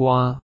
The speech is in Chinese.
瓜